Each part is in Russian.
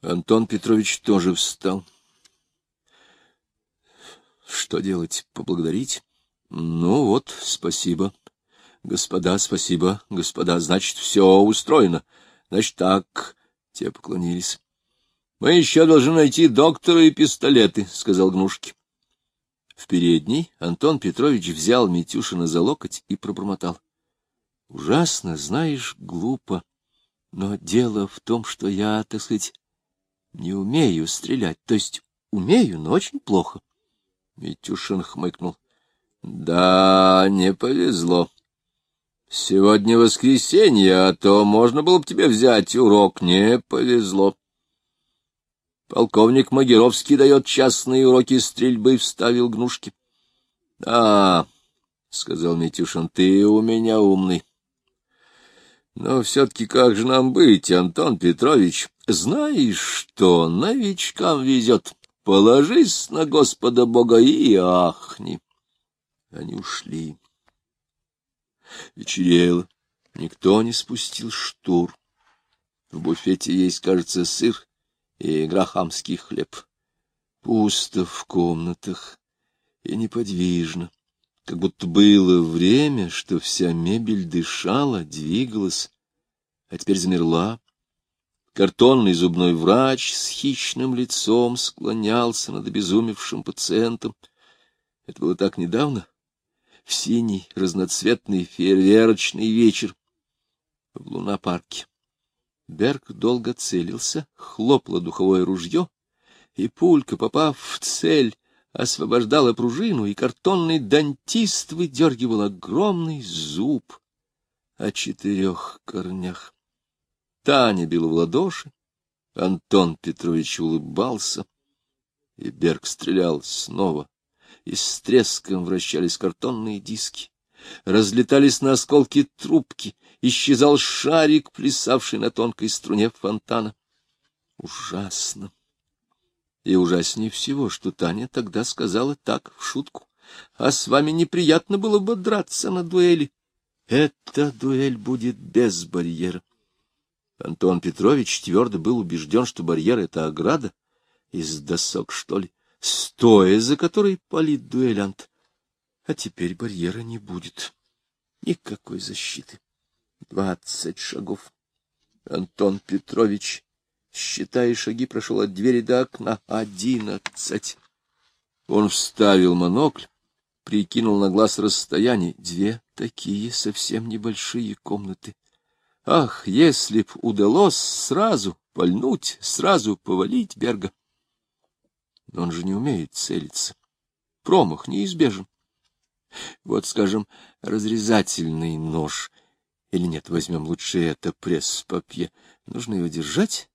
Антон Петрович тоже встал. Что делать? Поблагодарить? Ну вот, спасибо. Господа, спасибо. Господа, значит, все устроено. Значит, так. Те поклонились. Мы еще должны найти доктора и пистолеты, — сказал Гнушки. В передней Антон Петрович взял Митюшина за локоть и пробормотал. — Ужасно, знаешь, глупо. Но дело в том, что я, так сказать, не умею стрелять. То есть умею, но очень плохо. Митюшин хмыкнул. — Да, не повезло. Сегодня воскресенье, а то можно было бы тебе взять урок. Не повезло. Полковник Магеровский дает частные уроки стрельбы, — вставил Гнушки. — А, — сказал Митюшин, — ты у меня умный. Но все-таки как же нам быть, Антон Петрович? Знаешь что, новичкам везет. Положись на Господа Бога и ахни. Они ушли. Вечерело. Никто не спустил штур. В буфете есть, кажется, сыр и грахамский хлеб. Пусто в комнатах и неподвижно, как будто было время, что вся мебель дышала, двигалась, а теперь замерла. Картонный зубной врач с хищным лицом склонялся над обезумевшим пациентом. Это было так недавно, в синий разноцветный фейерверочный вечер в лунопарке. Берг долго целился, хлопало духовое ружье, и пулька, попав в цель, освобождала пружину, и картонный дантист выдергивал огромный зуб о четырех корнях. Таня била в ладоши, Антон Петрович улыбался, и Берг стрелял снова, и с треском вращались картонные диски разлетались на осколки трубки, исчезал шарик, плясавший на тонкой струне фонтана. Ужасно. И ужаснее всего, что Таня тогда сказала так, в шутку. А с вами неприятно было бы драться на дуэли. Эта дуэль будет без барьера. Антон Петрович твердо был убежден, что барьер — это ограда из досок, что ли, стоя за которой палит дуэлянт. А теперь барьера не будет. Никакой защиты. Двадцать шагов. Антон Петрович, считая шаги, прошел от двери до окна. Одиннадцать. Он вставил монокль, прикинул на глаз расстояние. Две такие совсем небольшие комнаты. Ах, если б удалось сразу пальнуть, сразу повалить Берга! Но он же не умеет целиться. Промах неизбежен. Вот, скажем, разрезательный нож. Или нет, возьмем лучше это, пресс-папье. Нужно его держать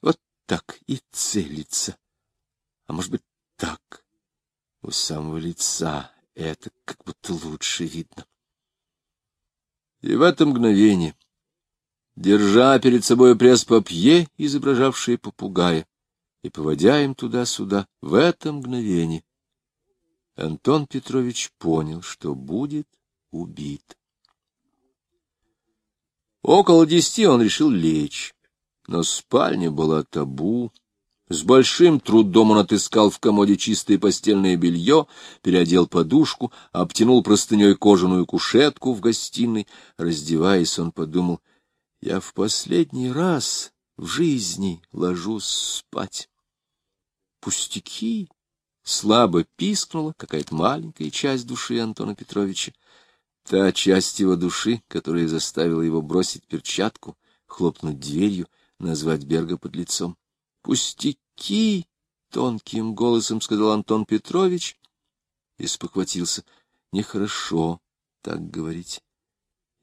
вот так и целиться. А может быть, так, у самого лица. Это как будто лучше видно. И в это мгновение, держа перед собой пресс-папье, изображавшее попугая, и поводя им туда-сюда, в это мгновение Антон Петрович понял, что будет убит. Около десяти он решил лечь, но спальня была табу. С большим трудом он отыскал в комоде чистое постельное белье, переодел подушку, обтянул простыней кожаную кушетку в гостиной. Раздеваясь, он подумал, я в последний раз в жизни ложусь спать. Пустяки, Слабо пискнула какая-то маленькая часть души Антона Петровича. Та часть его души, которая заставила его бросить перчатку, хлопнуть дверью, назвать Берга под лицом. «Пустяки!» — тонким голосом сказал Антон Петрович и спохватился. «Нехорошо так говорить.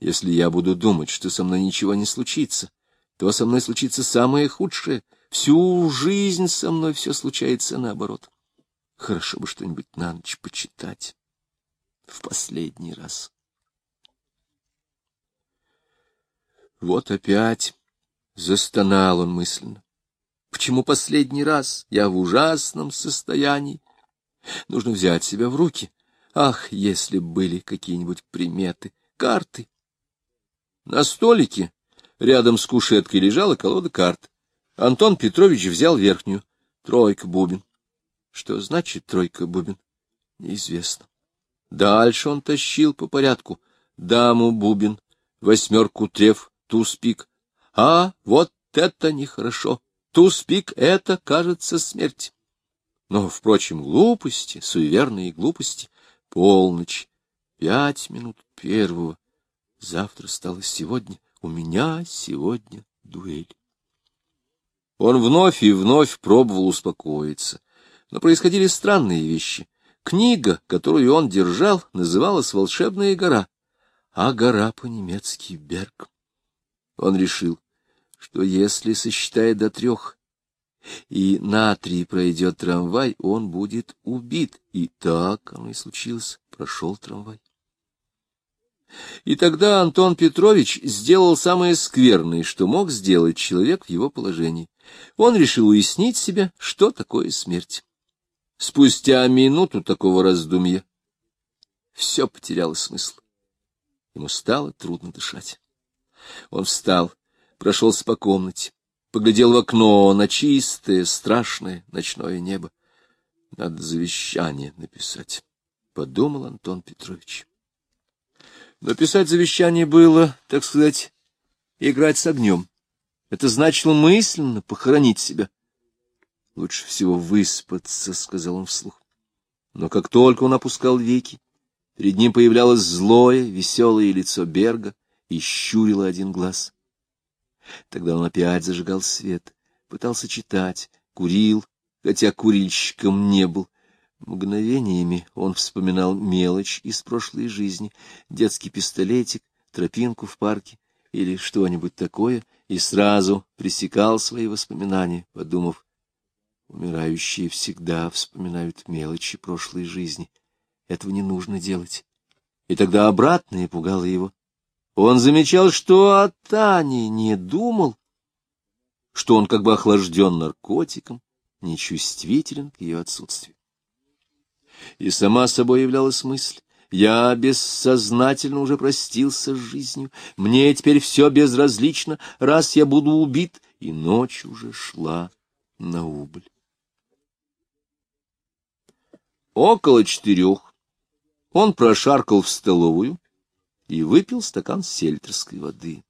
Если я буду думать, что со мной ничего не случится, то со мной случится самое худшее. Всю жизнь со мной все случается наоборот». Хорошо бы что-нибудь на ночь почитать. В последний раз. Вот опять застонал он мысленно. Почему последний раз? Я в ужасном состоянии. Нужно взять себя в руки. Ах, если были какие-нибудь приметы, карты. На столике рядом с кушеткой лежала колода карт. Антон Петрович взял верхнюю. Тройка бубен. Что значит тройка бубен? Неизвестно. Дальше он тащил по порядку. Даму бубен, восьмерку треф, туз пик. А, вот это нехорошо. Туз пик — это, кажется, смерть. Но, впрочем, глупости, суеверные глупости. Полночь, пять минут первого. Завтра стало сегодня. У меня сегодня дуэль. Он вновь и вновь пробовал успокоиться. Но происходили странные вещи. Книга, которую он держал, называлась «Волшебная гора», а гора по-немецки «Берг». Он решил, что если сосчитает до трех, и на три пройдет трамвай, он будет убит. И так оно и случилось, прошел трамвай. И тогда Антон Петрович сделал самое скверное, что мог сделать человек в его положении. Он решил уяснить себе, что такое смерть. Спустя минуту такого раздумья все потеряло смысл. Ему стало трудно дышать. Он встал, прошелся по комнате, поглядел в окно на чистое, страшное ночное небо. Надо завещание написать, — подумал Антон Петрович. Написать завещание было, так сказать, играть с огнем. Это значило мысленно похоронить себя. Лучше всего выспаться, — сказал он вслух. Но как только он опускал веки, перед ним появлялось злое, веселое лицо Берга и щурило один глаз. Тогда он опять зажигал свет, пытался читать, курил, хотя курильщиком не был. Мгновениями он вспоминал мелочь из прошлой жизни, детский пистолетик, тропинку в парке или что-нибудь такое, и сразу пресекал свои воспоминания, подумав, умирающие всегда вспоминают мелочи прошлой жизни. Этого не нужно делать. И тогда обратное пугало его. Он замечал, что о Тане не думал, что он как бы охлажден наркотиком, нечувствителен к ее отсутствию. И сама собой являлась мысль, я бессознательно уже простился с жизнью, мне теперь все безразлично, раз я буду убит, и ночь уже шла на убыль. Около четырех он прошаркал в столовую и выпил стакан сельтерской воды.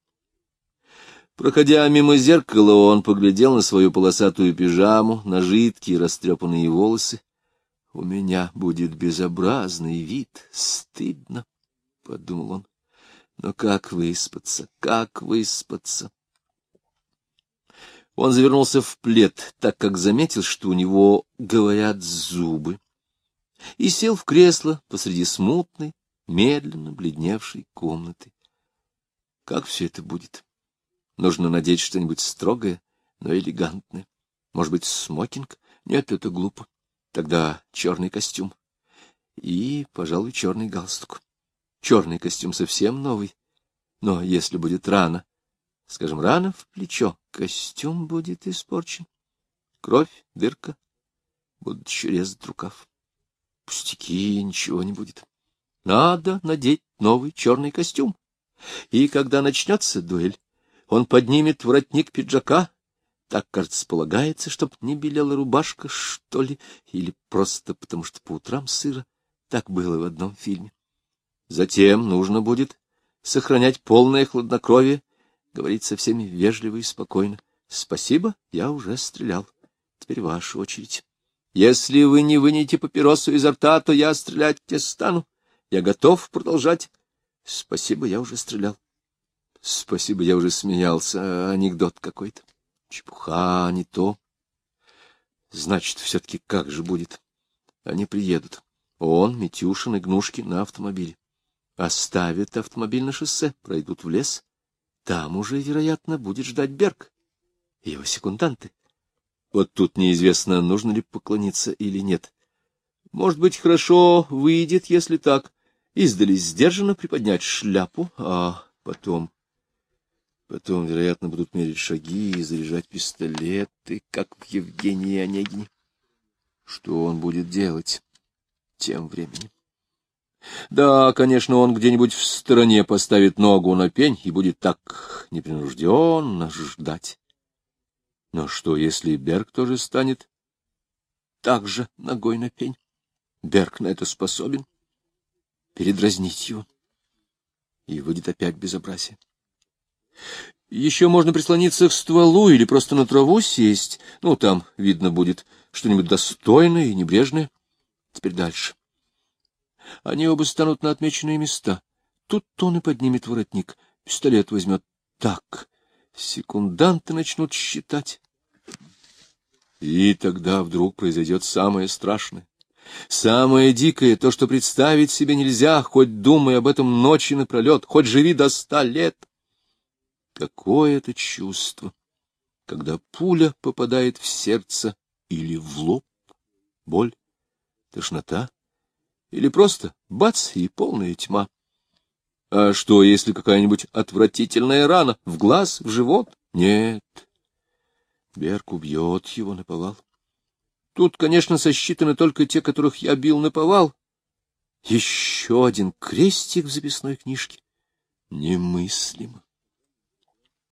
Проходя мимо зеркала, он поглядел на свою полосатую пижаму, на жидкие растрепанные волосы — У меня будет безобразный вид, стыдно, — подумал он. Но как выспаться, как выспаться? Он завернулся в плед, так как заметил, что у него говорят зубы, и сел в кресло посреди смутной, медленно бледневшей комнаты. Как все это будет? Нужно надеть что-нибудь строгое, но элегантное. Может быть, смокинг? Нет, это глупо. Тогда черный костюм. И, пожалуй, черный галстук. Черный костюм совсем новый. Но если будет рано, скажем, рано в плечо, костюм будет испорчен. Кровь, дырка, будут еще рукав. Пустяки, ничего не будет. Надо надеть новый черный костюм. И когда начнется дуэль, он поднимет воротник пиджака, так, кажется, полагается, чтоб не белела рубашка, что ли, или просто потому, что по утрам сыро. Так было в одном фильме. Затем нужно будет сохранять полное хладнокровие, говорить со всеми вежливо и спокойно. Спасибо, я уже стрелял. Теперь ваша очередь. Если вы не вынете папиросу изо рта, то я стрелять не стану. Я готов продолжать. Спасибо, я уже стрелял. Спасибо, я уже смеялся. Анекдот какой-то. Чепуха, не то. Значит, все-таки как же будет? Они приедут. Он, Митюшин и Гнушки на автомобиле. Оставят автомобиль на шоссе, пройдут в лес. Там уже, вероятно, будет ждать Берг и его секунданты. Вот тут неизвестно, нужно ли поклониться или нет. Может быть, хорошо выйдет, если так. Издали сдержанно приподнять шляпу, а потом Потом, вероятно, будут мерить шаги и заряжать пистолеты, как в Евгении Онегине. Что он будет делать тем временем? Да, конечно, он где-нибудь в стороне поставит ногу на пень и будет так непринужденно ждать. Но что, если Берг тоже станет так же ногой на пень? Берг на это способен. Передразнить его. И выйдет опять безобразие. Еще можно прислониться к стволу или просто на траву сесть. Ну, там видно будет что-нибудь достойное и небрежное. Теперь дальше. Они оба станут на отмеченные места. Тут он и поднимет воротник. Пистолет возьмет. Так. Секунданты начнут считать. И тогда вдруг произойдет самое страшное. Самое дикое — то, что представить себе нельзя, хоть думай об этом ночи напролет, хоть живи до ста лет. Какое это чувство, когда пуля попадает в сердце или в лоб, боль, тошнота, или просто бац и полная тьма. А что, если какая-нибудь отвратительная рана в глаз, в живот? Нет. Берг убьет его наповал. Тут, конечно, сосчитаны только те, которых я бил наповал. Еще один крестик в записной книжке. Немыслимо.